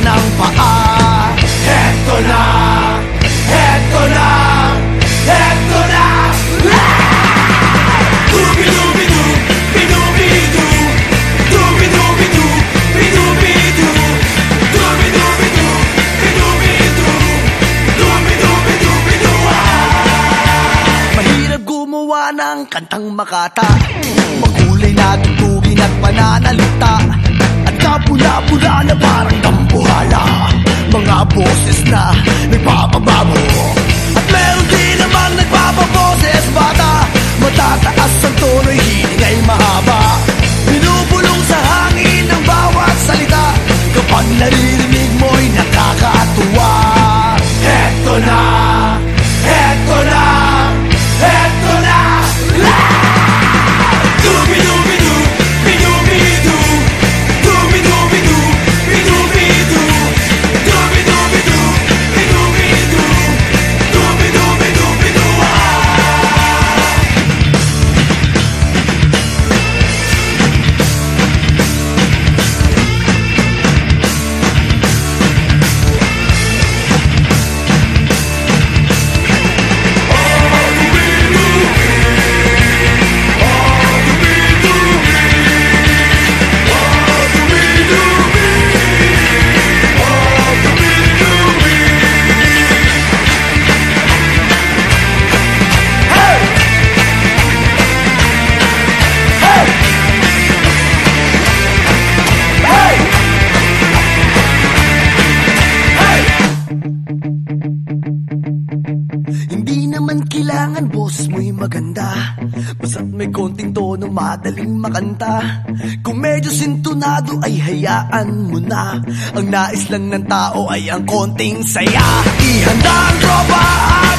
ng paa Heto na! Heto na! Heto na! Dubi-dubi-du! Binubi-du! Dubi-dubi-du! Binubi-du! Dubi-dubi-du! Binubi-du! Dubi-dubi-du! Binuwa! Mahirap gumawa ng kantang makata Magulo Kailangan boss mo'y maganda. Basta't may konting tono madaling makanta. Kung medyo sintunado ay hayaan mo na. Ang nais lang ng tao ay ang konting saya. Ihanda ang tropa